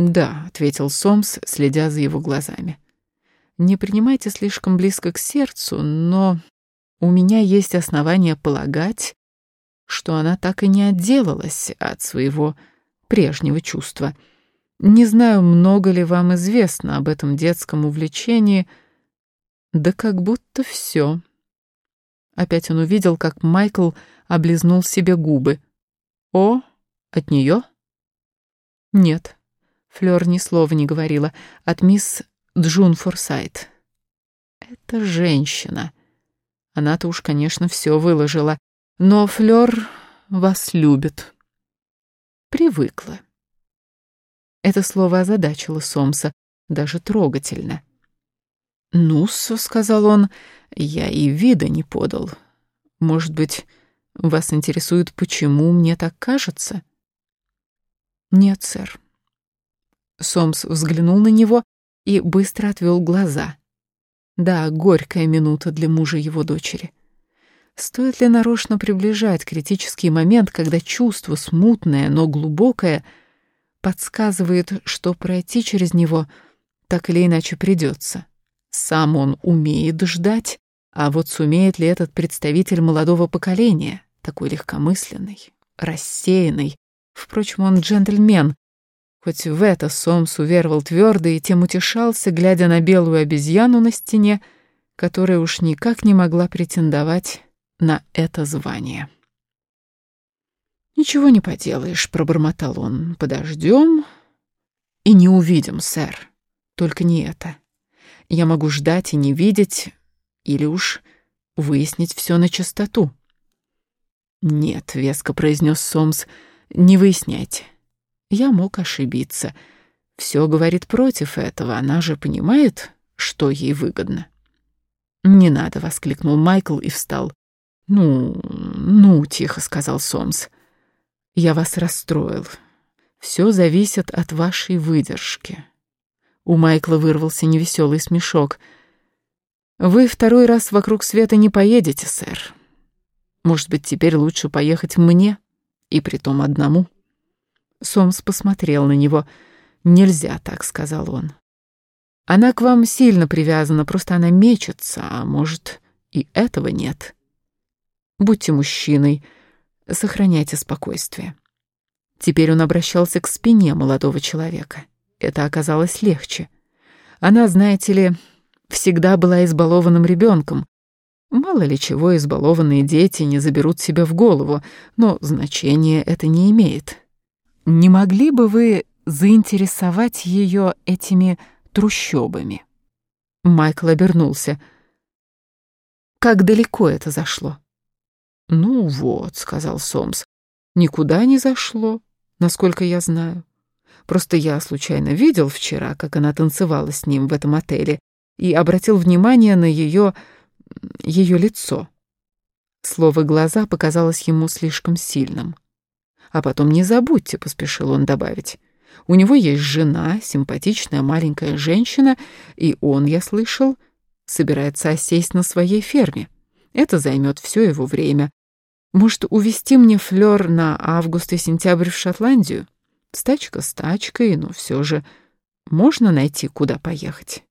«Да», — ответил Сомс, следя за его глазами. «Не принимайте слишком близко к сердцу, но у меня есть основания полагать, что она так и не отделалась от своего прежнего чувства. Не знаю, много ли вам известно об этом детском увлечении, да как будто все. Опять он увидел, как Майкл облизнул себе губы. «О, от нее?» «Нет», — Флёр ни слова не говорила, «от мисс Джун Форсайт». «Это женщина. Она-то уж, конечно, все выложила, но Флёр вас любит». «Привыкла». Это слово озадачило Сомса, даже трогательно. «Ну-с», — сказал он, — «я и вида не подал. Может быть, вас интересует, почему мне так кажется?» «Нет, сэр». Сомс взглянул на него и быстро отвел глаза. Да, горькая минута для мужа его дочери. Стоит ли нарочно приближать критический момент, когда чувство смутное, но глубокое подсказывает, что пройти через него так или иначе придется? Сам он умеет ждать, а вот сумеет ли этот представитель молодого поколения, такой легкомысленный, рассеянный, впрочем, он джентльмен, хоть в это Сомс уверовал твердо и тем утешался, глядя на белую обезьяну на стене, которая уж никак не могла претендовать на это звание. «Ничего не поделаешь», — пробормотал он, — «подождем и не увидим, сэр, только не это». Я могу ждать и не видеть, или уж выяснить все на чистоту. «Нет», — веско произнес Сомс, — «не выясняйте. Я мог ошибиться. Все говорит против этого, она же понимает, что ей выгодно». «Не надо», — воскликнул Майкл и встал. «Ну, ну», — тихо сказал Сомс, — «я вас расстроил. Все зависит от вашей выдержки. У Майкла вырвался невеселый смешок. «Вы второй раз вокруг света не поедете, сэр. Может быть, теперь лучше поехать мне, и притом одному?» Сомс посмотрел на него. «Нельзя так», — сказал он. «Она к вам сильно привязана, просто она мечется, а может, и этого нет. Будьте мужчиной, сохраняйте спокойствие». Теперь он обращался к спине молодого человека. Это оказалось легче. Она, знаете ли, всегда была избалованным ребенком. Мало ли чего избалованные дети не заберут себя в голову, но значения это не имеет. Не могли бы вы заинтересовать ее этими трущобами? Майкл обернулся. Как далеко это зашло? Ну вот, сказал Сомс. Никуда не зашло, насколько я знаю. Просто я случайно видел вчера, как она танцевала с ним в этом отеле, и обратил внимание на ее... ее лицо. Слово «глаза» показалось ему слишком сильным. «А потом не забудьте», — поспешил он добавить. «У него есть жена, симпатичная маленькая женщина, и он, я слышал, собирается осесть на своей ферме. Это займет все его время. Может, увезти мне Флёр на август и сентябрь в Шотландию?» Стачка стачкой, но все же можно найти, куда поехать.